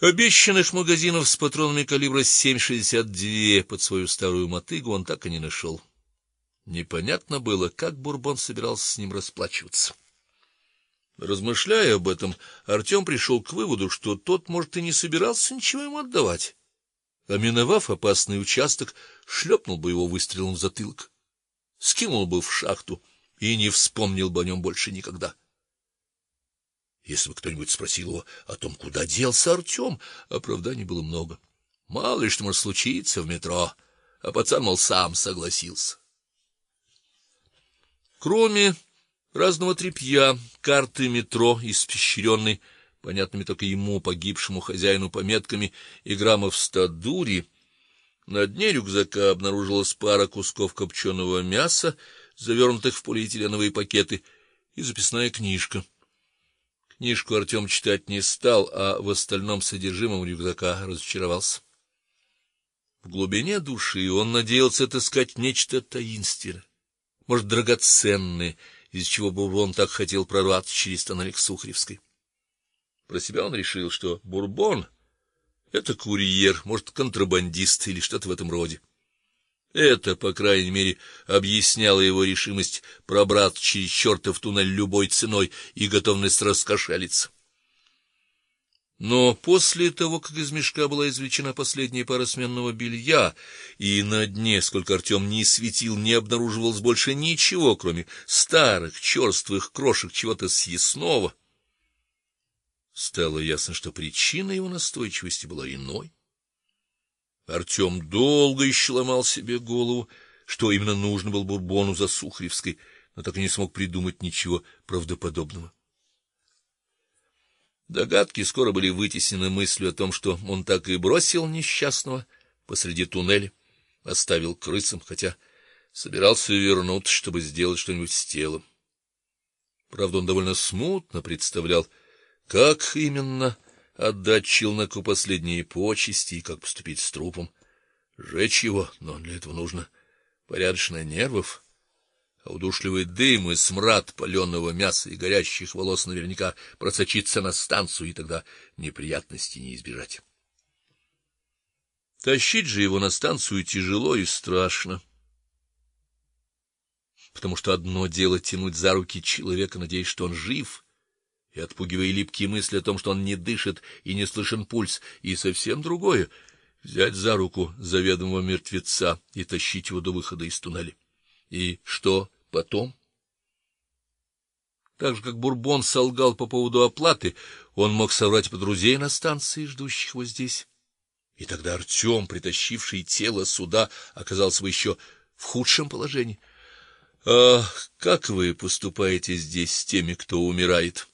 Обещанных магазинов с патронами калибра 7,62 под свою старую мотыгу он так и не нашел. Непонятно было, как Бурбон собирался с ним расплачиваться. Размышляя об этом, Артем пришел к выводу, что тот, может, и не собирался ничего ему отдавать. А опасный участок, шлепнул бы его выстрелом в затылок, скинул бы в шахту и не вспомнил бы о нем больше никогда. Если бы кто-нибудь спросил его о том, куда делся Артем, оправданий было много. Мало ли что может случиться в метро, а пацан мол сам согласился. Кроме разного тряпья, карты метро, испещренной понятными только ему, погибшему хозяину, пометками и граммов ста дури, на дне рюкзака обнаружилась пара кусков копченого мяса, завернутых в полиэтиленовые пакеты, и записная книжка. Книжку Артем читать не стал, а в остальном содержимом рюкзака разочаровался. В глубине души он надеялся отыскать нечто таинственное, может, драгоценное, из чего бы он так хотел прорваться через тоннель к Сухаревской. Про себя он решил, что Бурбон это курьер, может, контрабандист или что-то в этом роде. Это, по крайней мере, объясняло его решимость пробраться через чертов туннель любой ценой и готовность раскошелиться. Но после того, как из мешка была извлечена последняя пара сменного белья, и на дне, сколько Артем не светил, не обнаруживалось больше ничего, кроме старых черствых крошек чего-то съестного, стало ясно, что причина его настойчивости была иной. Артем долго еще ломал себе голову, что именно нужно было Бурбону за Сухаревской, но так и не смог придумать ничего правдоподобного. Догадки скоро были вытеснены мыслью о том, что он так и бросил несчастного посреди туннеля, оставил крысам, хотя собирался вернуться, чтобы сделать что-нибудь с телом. Правда, он довольно смутно представлял, как именно отдать челноку последние почести и как поступить с трупом. Сжечь его, но для этого нужно порядочно нервов. А удушливый дым и смрад паленого мяса и горящих волос наверняка просочится на станцию, и тогда неприятностей не избежать. Тащить же его на станцию тяжело и страшно. Потому что одно дело тянуть за руки человека, надеясь, что он жив, и отпугивая липкие мысли о том, что он не дышит и не слышен пульс, и совсем другое взять за руку заведомого мертвеца и тащить его до выхода из туннеля. И что потом? Так же как Бурбон солгал по поводу оплаты, он мог соврать по друзей на станции, ждущих его здесь. И тогда Артем, притащивший тело сюда, оказался бы еще в худшем положении. А как вы поступаете здесь с теми, кто умирает?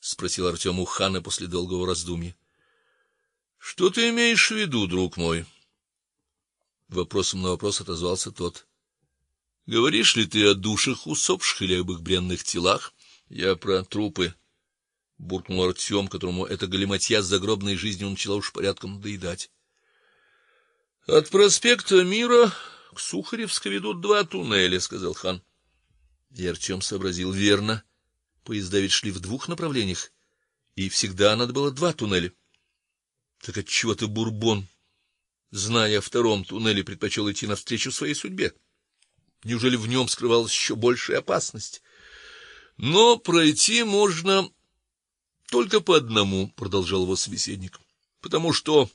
Спросил Артем у хана после долгого раздумья. Что ты имеешь в виду, друг мой? Вопросом на вопрос отозвался тот. Говоришь ли ты о душах усопших или об их бренных телах? Я про трупы, буркнул Артем, которому эта галиматья с загробной жизнью начала уж порядком надоедать. От проспекта Мира к Сухаревской ведут два туннеля, сказал хан. И Артем сообразил верно. Поезда ведь шли в двух направлениях, и всегда надо было два туннеля. Так от чего ты бурбон, зная о втором туннеле, предпочел идти навстречу своей судьбе? Неужели в нем скрывалась еще большая опасность? Но пройти можно только по одному, продолжал его собеседник. Потому что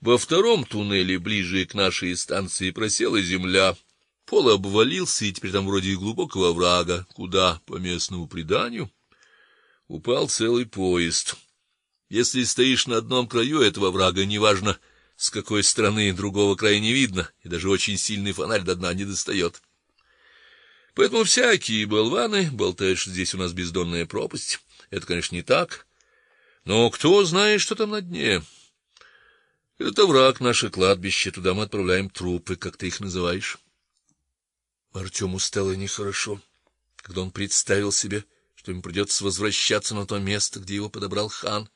во втором туннеле, ближе к нашей станции, просела земля. Пол обвалился, и теперь там вроде глубокого оврага, куда, по местному преданию, упал целый поезд. Если стоишь на одном краю этого врага, неважно, с какой стороны другого края не видно, и даже очень сильный фонарь до дна не достает. Поэтому всякие болваны болтают, что здесь у нас бездонная пропасть. Это, конечно, не так. Но кто знает, что там на дне? Это враг наше кладбище, туда мы отправляем трупы, как ты их называешь. Артему стало нехорошо, когда он представил себе, что ему придется возвращаться на то место, где его подобрал хан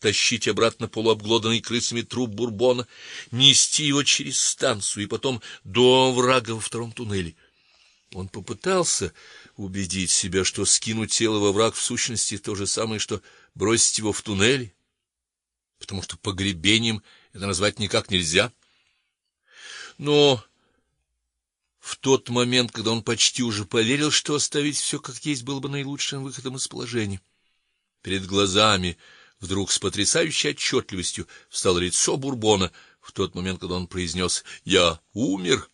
тащить обратно полуобглоданный крысами труп бурбона, нести его через станцию и потом до врага во втором туннеле. Он попытался убедить себя, что скинуть тело во враг в сущности то же самое, что бросить его в туннель, потому что погребением это назвать никак нельзя. Но в тот момент, когда он почти уже поверил, что оставить все как есть было бы наилучшим выходом из положения, перед глазами вдруг с потрясающей отчетливостью встало лицо Бурбона в тот момент, когда он произнес «Я умер».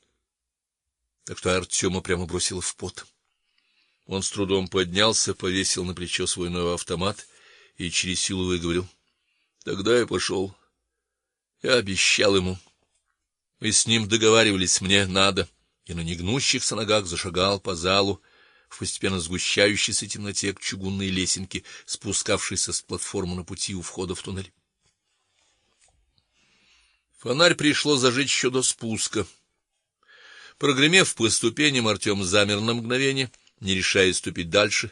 Так что Артема прямо бросило в пот. Он с трудом поднялся, повесил на плечо свой новый автомат и через силу выговорил: "Тогда я пошел. Я обещал ему. Мы с ним договаривались, мне надо" и на негнущихся ногах зашагал по залу в постепенно сгущающейся темноте к чугунной лесенке, спускавшейся с платформы на пути у входа в туннель. Фонарь пришло зажечь еще до спуска. Прогремев по ступеням, Артем замер на мгновение, не решаясь ступить дальше.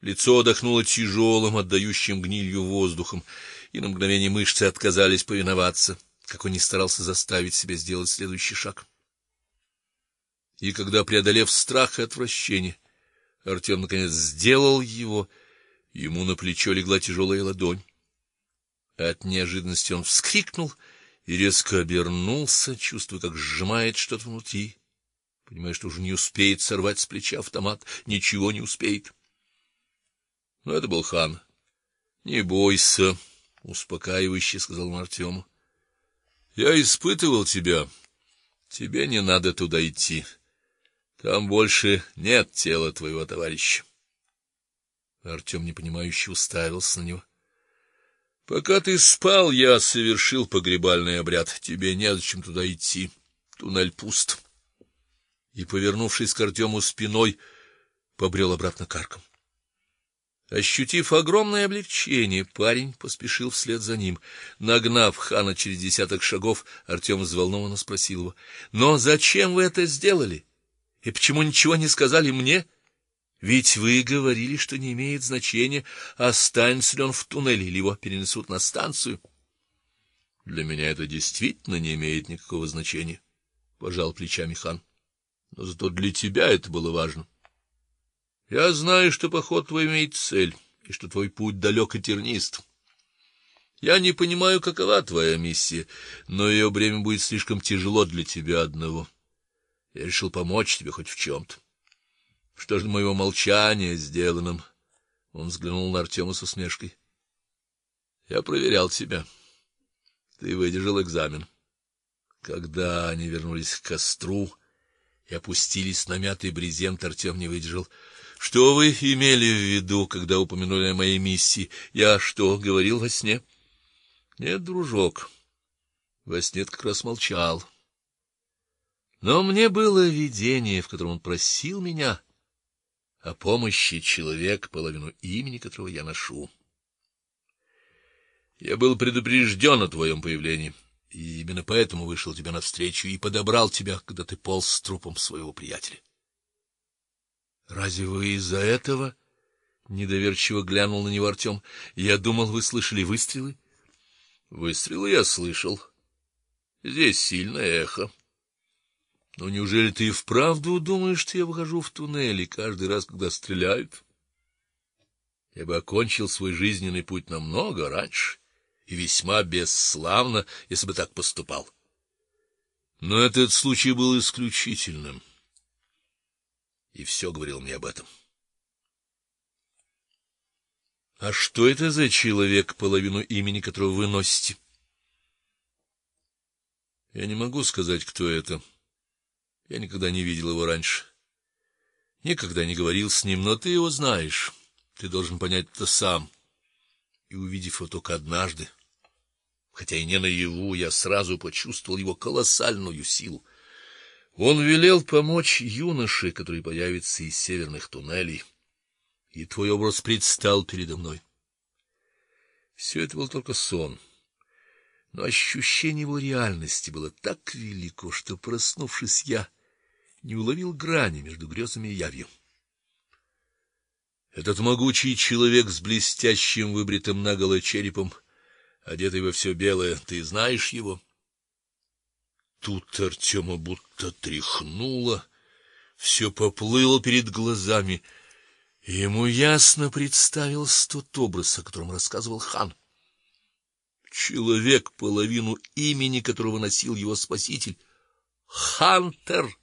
Лицо отдохнуло тяжелым, отдающим гнилью воздухом, и на мгновение мышцы отказались повиноваться, как он не старался заставить себя сделать следующий шаг. И когда, преодолев страх и отвращение, Артем наконец сделал его, ему на плечо легла тяжелая ладонь. От неожиданности он вскрикнул и резко обернулся, чувствуя, как сжимает что-то внутри. Понимая, что уже не успеет сорвать с плеча автомат, ничего не успеет. Но это был хан. Не бойся, успокаивающе сказал он Артему. Я испытывал тебя. Тебе не надо туда идти. Там больше нет тела твоего товарища. Артем непонимающе уставился на него. Пока ты спал, я совершил погребальный обряд. Тебе не зачем туда идти. Туннель пуст. И, повернувшись к Артему спиной, побрел обратно к аркам. Ощутив огромное облегчение, парень поспешил вслед за ним. Нагнав хана через десяток шагов, Артем взволнованно спросил его: "Но зачем вы это сделали?" И почему ничего не сказали мне? Ведь вы говорили, что не имеет значения, останется ли он в туннеле или его перенесут на станцию. Для меня это действительно не имеет никакого значения, пожал плечами хан. Но зато для тебя это было важно. Я знаю, что поход твой имеет цель, и что твой путь далек и тернист. Я не понимаю, какова твоя миссия, но ее бремя будет слишком тяжело для тебя одного. Я решил помочь тебе хоть в чем-то. Что же моего молчания сделанным? Он взглянул на Артема с усмешкой. Я проверял тебя. Ты выдержал экзамен. Когда они вернулись к костру и опустились на мятый брезент, Артем не выдержал. Что вы имели в виду, когда упомянули о моей миссии? Я что, говорил во сне? Нет, дружок. Во сне как раз молчал. Но мне было видение, в котором он просил меня о помощи человек, половину имени которого я ношу. Я был предупрежден о твоем появлении, и именно поэтому вышел тебе навстречу и подобрал тебя, когда ты полз с трупом своего приятеля. Разве вы из-за этого недоверчиво глянул на него Артем. Я думал, вы слышали выстрелы. Выстрелы я слышал. Здесь сильное эхо. Но неужели ты и вправду думаешь, что я выхожу в туннели каждый раз, когда стреляют? Я бы окончил свой жизненный путь намного раньше и весьма бесславно, если бы так поступал. Но этот случай был исключительным. И все говорил мне об этом. А что это за человек, половину имени которого вы носите? Я не могу сказать, кто это. Я никогда не видел его раньше. Никогда не говорил с ним, но ты его знаешь. Ты должен понять это сам. И увидев его только однажды, хотя и не наяву, я сразу почувствовал его колоссальную силу. Он велел помочь юноше, который появится из северных туннелей, и твой образ предстал передо мной. Все это был только сон но ощущение его реальности было так велико, что проснувшись я не уловил грани между грезами и явью. Этот могучий человек с блестящим выбритым наголо черепом, одетый во все белое, ты знаешь его? Тут Артема будто тряхнуло, все поплыло перед глазами, и ему ясно представился тот образ, о котором рассказывал хан. человек, половину имени которого носил его спаситель. Хантер